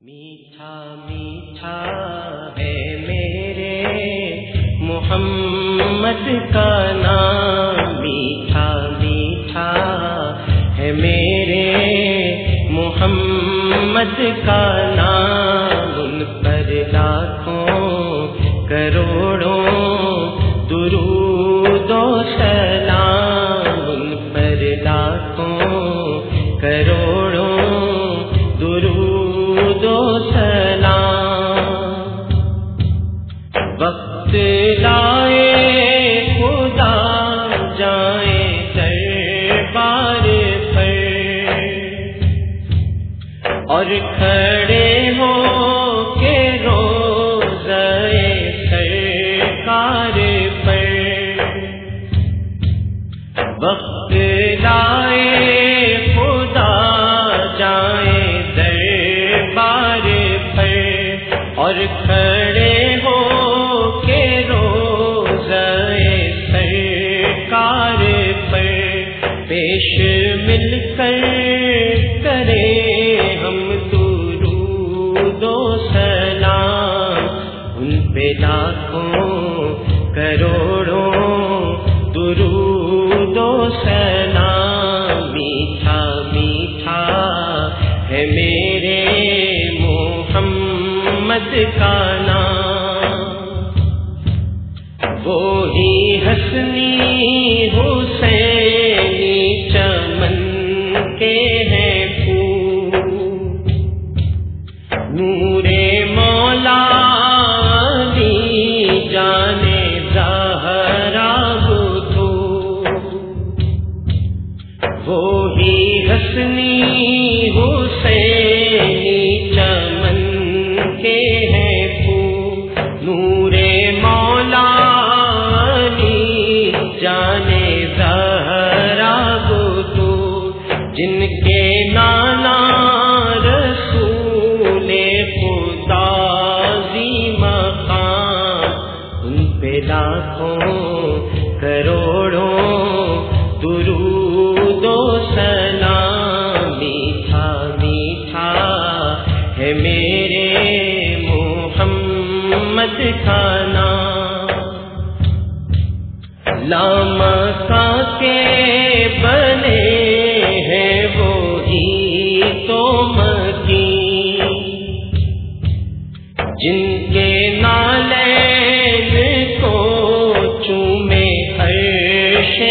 میٹھا میٹھا ہے میرے محمد کا نام میٹھا میٹھا ہے میرے محمد کا نام ان پر لاکھوں کروڑوں درود درود و سلام۔ وقت لائے، خدا جائیں دربار پر۔ اور کھڑے ہو کے روزے سرکار اور کھڑے ہو کے روزے سرکار پر پیش مل کر کرے ہم درود و سلام، ان پہ لاکھوں کروڑوں محمد کا نام۔ وہی حسنی حسینی چمن کے کے ہیں پھول۔ نور مولا جانے زہرا تو جن کے نام محمد کا کے بنے ہیں وہی تو مکی۔ جن کے نالین کو چومے عرش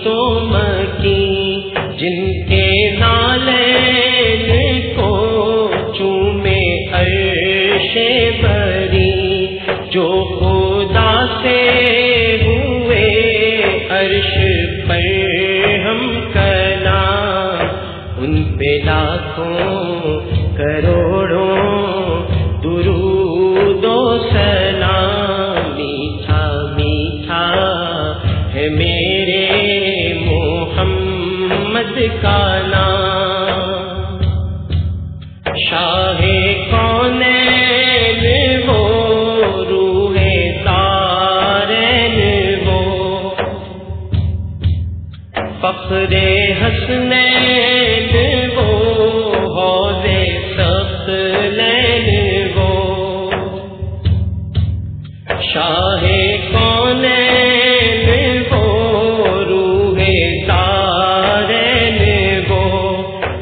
وہی تو مکی جن کے نالین کو چومے عرش بری، جو خدا سے ہوئے عرش پر ہم کلام ان پہ لاکھوں کروڑوں محمد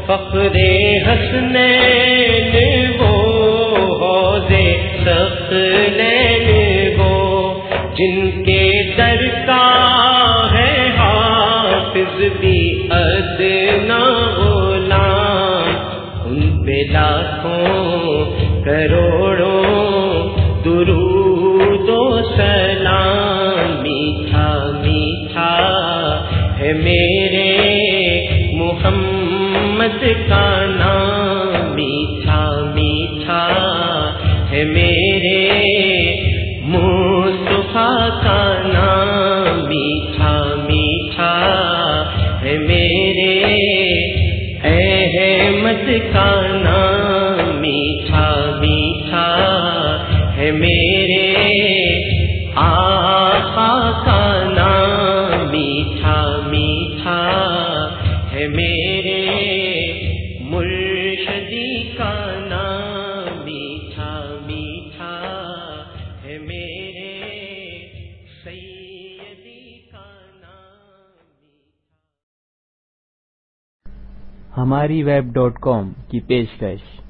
فخر حسنین وہ، حوض سخت لین وہ۔ جن کے در کا ہے حافظ بھی ادنا غلام، ان پہ لاکھوں کروڑوں درود و سلام۔ میٹھا میٹھا ہے میرے محمد کا نام میٹھا میٹھا ہے میرے میرے مرشدی کا نام میٹھا میٹھا ہے میرے سیدی کا نام میٹھا۔ ہماری ویب ڈاٹ کام کی پیشکش۔